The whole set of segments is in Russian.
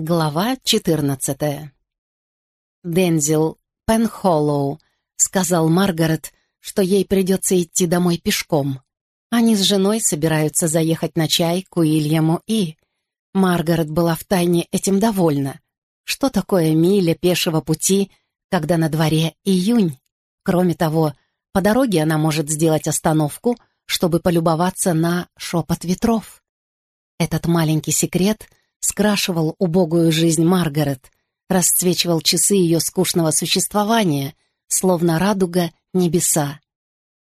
Глава 14 Дензил Пенхоллоу сказал Маргарет, что ей придется идти домой пешком. Они с женой собираются заехать на чай к Уильяму И. Маргарет была втайне этим довольна. Что такое миля пешего пути, когда на дворе июнь? Кроме того, по дороге она может сделать остановку, чтобы полюбоваться на шепот ветров. Этот маленький секрет — скрашивал убогую жизнь Маргарет, расцвечивал часы ее скучного существования, словно радуга небеса.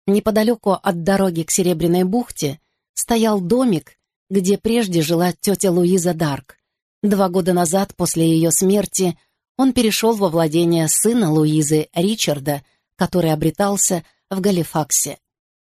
Неподалеку от дороги к Серебряной бухте стоял домик, где прежде жила тетя Луиза Дарк. Два года назад, после ее смерти, он перешел во владение сына Луизы, Ричарда, который обретался в Галифаксе.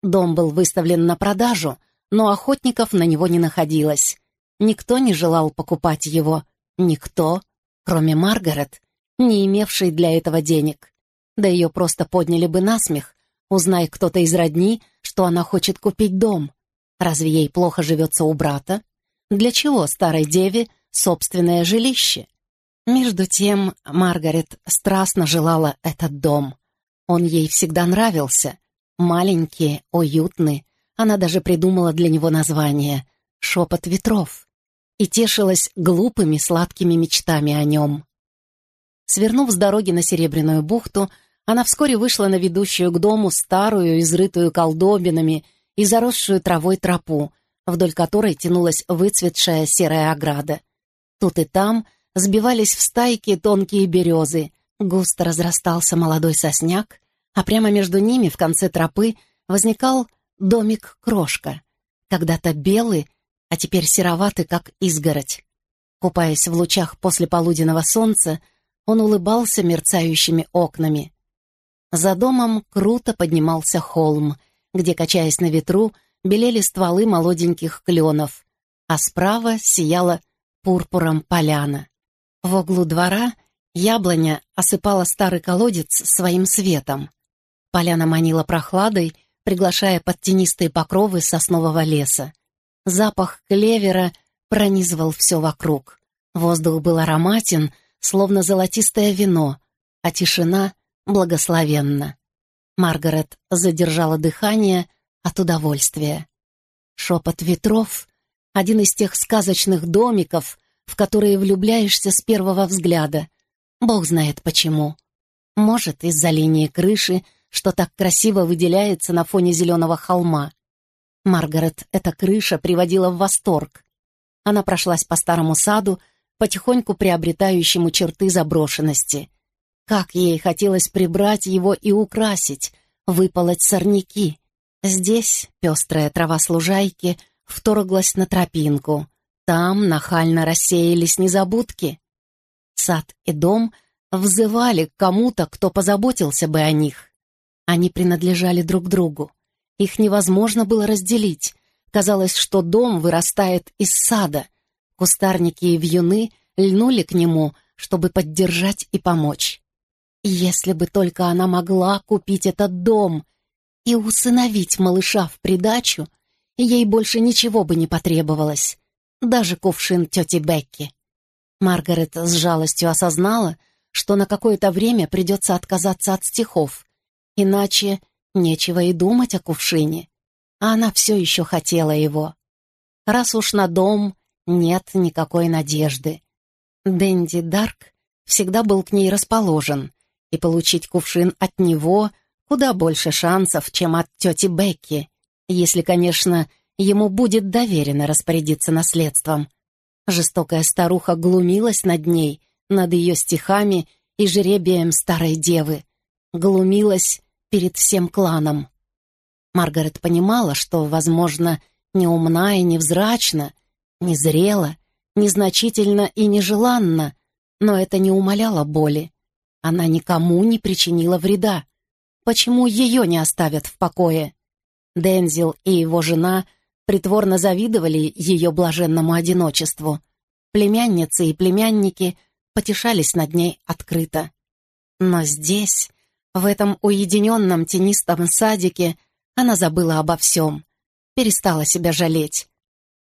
Дом был выставлен на продажу, но охотников на него не находилось. Никто не желал покупать его. Никто, кроме Маргарет, не имевшей для этого денег. Да ее просто подняли бы на смех, узнай кто-то из родни, что она хочет купить дом. Разве ей плохо живется у брата? Для чего старой деве собственное жилище? Между тем Маргарет страстно желала этот дом. Он ей всегда нравился. Маленький, уютный. Она даже придумала для него название «Шепот ветров» и тешилась глупыми сладкими мечтами о нем. Свернув с дороги на Серебряную бухту, она вскоре вышла на ведущую к дому старую, изрытую колдобинами и заросшую травой тропу, вдоль которой тянулась выцветшая серая ограда. Тут и там сбивались в стайки тонкие березы, густо разрастался молодой сосняк, а прямо между ними в конце тропы возникал домик-крошка, когда-то белый а теперь сероватый, как изгородь. Купаясь в лучах после полуденного солнца, он улыбался мерцающими окнами. За домом круто поднимался холм, где, качаясь на ветру, белели стволы молоденьких кленов, а справа сияла пурпуром поляна. В углу двора яблоня осыпала старый колодец своим светом. Поляна манила прохладой, приглашая под тенистые покровы соснового леса. Запах клевера пронизывал все вокруг. Воздух был ароматен, словно золотистое вино, а тишина благословенна. Маргарет задержала дыхание от удовольствия. Шепот ветров — один из тех сказочных домиков, в которые влюбляешься с первого взгляда. Бог знает почему. Может, из-за линии крыши, что так красиво выделяется на фоне зеленого холма. Маргарет эта крыша приводила в восторг. Она прошлась по старому саду, потихоньку приобретающему черты заброшенности. Как ей хотелось прибрать его и украсить, выполоть сорняки. Здесь пестрая трава служайки вторглась на тропинку. Там нахально рассеялись незабудки. Сад и дом взывали к кому-то, кто позаботился бы о них. Они принадлежали друг другу. Их невозможно было разделить. Казалось, что дом вырастает из сада. Кустарники и вьюны льнули к нему, чтобы поддержать и помочь. Если бы только она могла купить этот дом и усыновить малыша в придачу, ей больше ничего бы не потребовалось, даже кувшин тети Бекки. Маргарет с жалостью осознала, что на какое-то время придется отказаться от стихов, иначе Нечего и думать о кувшине. А она все еще хотела его. Раз уж на дом нет никакой надежды. Дэнди Дарк всегда был к ней расположен, и получить кувшин от него куда больше шансов, чем от тети Бекки, если, конечно, ему будет доверено распорядиться наследством. Жестокая старуха глумилась над ней, над ее стихами и жребием старой девы. Глумилась перед всем кланом. Маргарет понимала, что, возможно, неумна и невзрачна, незрела, незначительно и нежеланна, но это не умаляло боли. Она никому не причинила вреда. Почему ее не оставят в покое? Дензил и его жена притворно завидовали ее блаженному одиночеству. Племянницы и племянники потешались над ней открыто. Но здесь, в этом уединенном тенистом садике она забыла обо всем, перестала себя жалеть.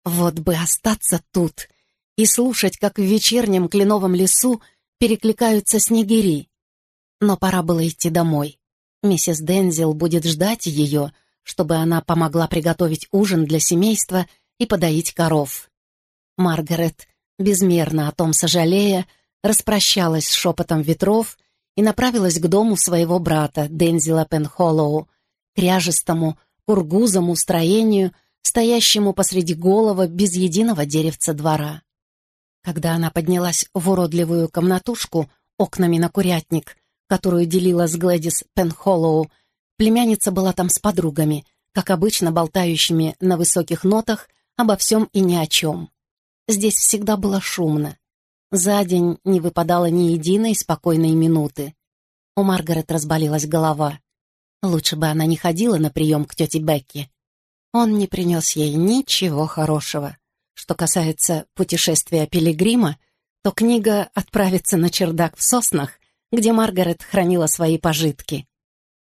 Вот бы остаться тут и слушать, как в вечернем кленовом лесу перекликаются снегири. Но пора было идти домой. Миссис Дензил будет ждать ее, чтобы она помогла приготовить ужин для семейства и подоить коров. Маргарет, безмерно о том сожалея, распрощалась с шепотом ветров и направилась к дому своего брата, Дензила Пенхоллоу, кряжестому, кургузому строению, стоящему посреди голого, без единого деревца двора. Когда она поднялась в уродливую комнатушку окнами на курятник, которую делила с Глэдис Пенхоллоу, племянница была там с подругами, как обычно болтающими на высоких нотах обо всем и ни о чем. Здесь всегда было шумно. За день не выпадало ни единой спокойной минуты. У Маргарет разболелась голова. Лучше бы она не ходила на прием к тете Бекке. Он не принес ей ничего хорошего. Что касается путешествия Пилигрима, то книга отправится на чердак в соснах, где Маргарет хранила свои пожитки.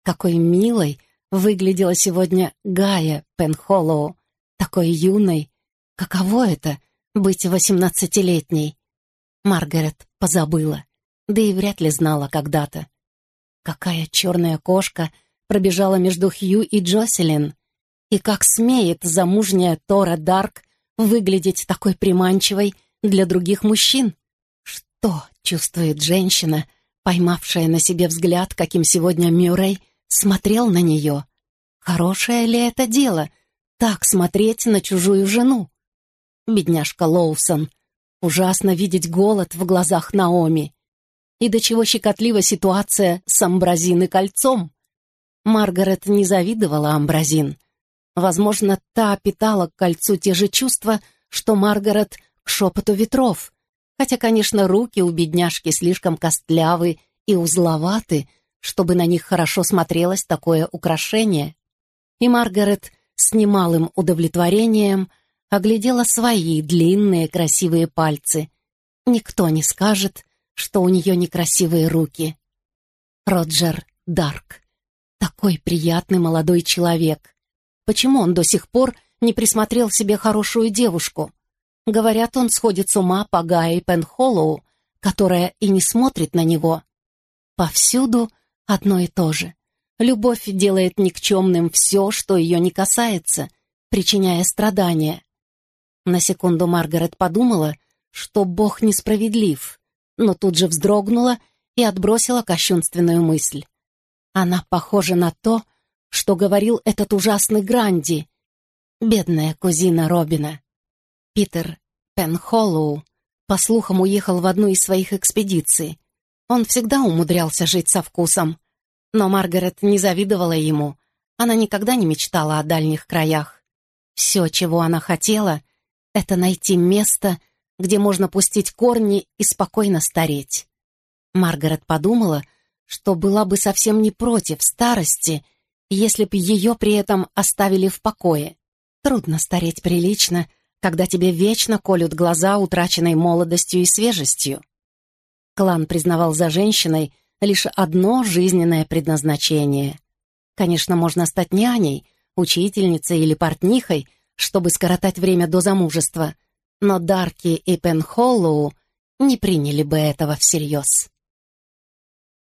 Какой милой выглядела сегодня Гая Пенхоллоу, такой юной. Каково это — быть восемнадцатилетней? Маргарет позабыла, да и вряд ли знала когда-то. Какая черная кошка пробежала между Хью и Джоселин, и как смеет замужняя Тора Дарк выглядеть такой приманчивой для других мужчин? Что чувствует женщина, поймавшая на себе взгляд, каким сегодня Мюррей смотрел на нее? Хорошее ли это дело — так смотреть на чужую жену? Бедняжка Лоусон. Ужасно видеть голод в глазах Наоми. И до чего щекотлива ситуация с Амбразин и кольцом. Маргарет не завидовала Амбразин. Возможно, та питала к кольцу те же чувства, что Маргарет к шепоту ветров. Хотя, конечно, руки у бедняжки слишком костлявы и узловаты, чтобы на них хорошо смотрелось такое украшение. И Маргарет с немалым удовлетворением оглядела свои длинные красивые пальцы. Никто не скажет, что у нее некрасивые руки. Роджер Дарк. Такой приятный молодой человек. Почему он до сих пор не присмотрел себе хорошую девушку? Говорят, он сходит с ума по Гае Пенхоллоу, которая и не смотрит на него. Повсюду одно и то же. Любовь делает никчемным все, что ее не касается, причиняя страдания. На секунду Маргарет подумала, что Бог несправедлив, но тут же вздрогнула и отбросила кощунственную мысль. Она похожа на то, что говорил этот ужасный Гранди. Бедная кузина Робина. Питер Пенхоллоу, по слухам, уехал в одну из своих экспедиций. Он всегда умудрялся жить со вкусом. Но Маргарет не завидовала ему. Она никогда не мечтала о дальних краях. Все, чего она хотела, это найти место, где можно пустить корни и спокойно стареть. Маргарет подумала, что была бы совсем не против старости если б ее при этом оставили в покое. Трудно стареть прилично, когда тебе вечно колют глаза утраченной молодостью и свежестью. Клан признавал за женщиной лишь одно жизненное предназначение. Конечно, можно стать няней, учительницей или портнихой, чтобы скоротать время до замужества, но Дарки и Пенхоллоу не приняли бы этого всерьез.